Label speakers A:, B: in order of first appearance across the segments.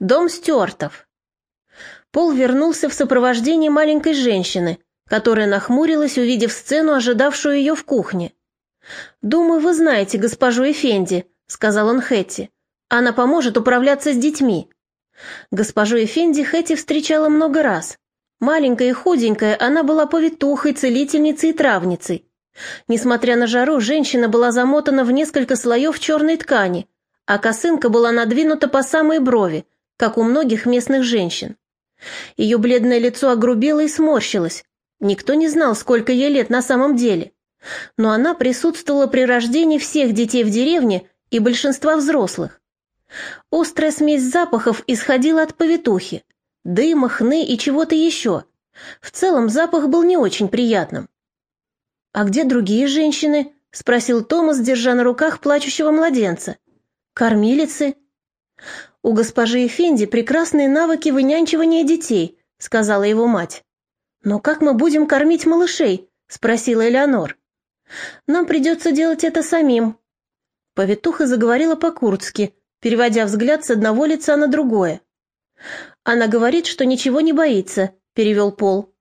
A: Дом Стюартов. Пол вернулся в сопровождении маленькой женщины, которая нахмурилась, увидев сцену, ожидавшую ее в кухне. «Думаю, вы знаете госпожу Эфенди», — сказал он Хэтти. «Она поможет управляться с детьми». Госпожу Эфенди Хэтти встречала много раз. Маленькая и худенькая, она была повитухой, целительницей и травницей. Несмотря на жару, женщина была замотана в несколько слоев черной ткани, а косынка была надвинута по самой брови, как у многих местных женщин. Ее бледное лицо огрубело и сморщилось. Никто не знал, сколько ей лет на самом деле. Но она присутствовала при рождении всех детей в деревне и большинства взрослых. Острая смесь запахов исходила от повитухи. Дыма, хны и чего-то еще. В целом запах был не очень приятным. «А где другие женщины?» — спросил Томас, держа на руках плачущего младенца. «Кормилицы?» «У госпожи Эфенди прекрасные навыки вынянчивания детей», — сказала его мать. «Но как мы будем кормить малышей?» — спросила Элеонор. «Нам придется делать это самим». Повитуха заговорила по-курдски, переводя взгляд с одного лица на другое. «Она говорит, что ничего не боится», — перевел Пол.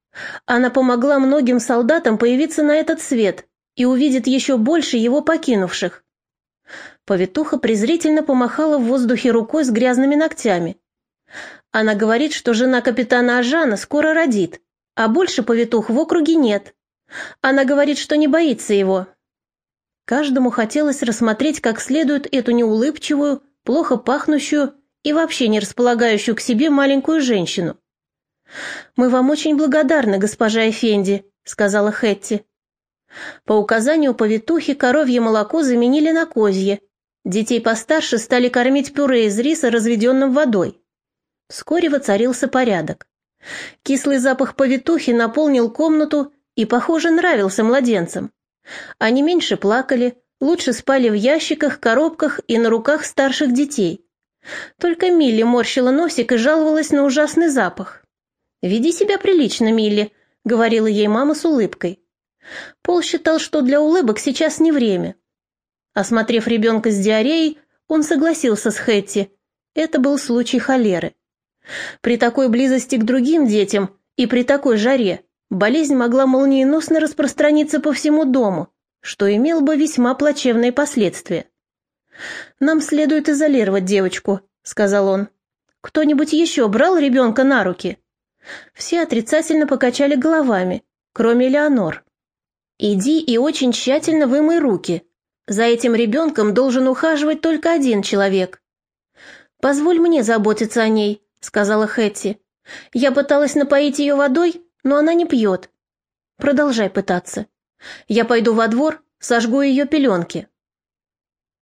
A: Она помогла многим солдатам появиться на этот свет и увидит еще больше его покинувших. Повитуха презрительно помахала в воздухе рукой с грязными ногтями. Она говорит, что жена капитана Ажана скоро родит, а больше повитух в округе нет. Она говорит, что не боится его. Каждому хотелось рассмотреть как следует эту неулыбчивую, плохо пахнущую и вообще не располагающую к себе маленькую женщину. «Мы вам очень благодарны, госпожа Эфенди», — сказала Хетти. По указанию повитухи коровье молоко заменили на козье. Детей постарше стали кормить пюре из риса, разведенным водой. Вскоре воцарился порядок. Кислый запах повитухи наполнил комнату и, похоже, нравился младенцам. Они меньше плакали, лучше спали в ящиках, коробках и на руках старших детей. Только Милли морщила носик и жаловалась на ужасный запах. «Веди себя прилично, Милли», — говорила ей мама с улыбкой. Пол считал, что для улыбок сейчас не время. Осмотрев ребенка с диареей, он согласился с Хэтти. Это был случай холеры. При такой близости к другим детям и при такой жаре болезнь могла молниеносно распространиться по всему дому, что имел бы весьма плачевные последствия. «Нам следует изолировать девочку», — сказал он. «Кто-нибудь еще брал ребенка на руки?» Все отрицательно покачали головами, кроме Леонор. «Иди и очень тщательно вымой руки. За этим ребенком должен ухаживать только один человек». «Позволь мне заботиться о ней», — сказала Хэтти. «Я пыталась напоить ее водой, но она не пьет. Продолжай пытаться. Я пойду во двор, сожгу ее пеленки».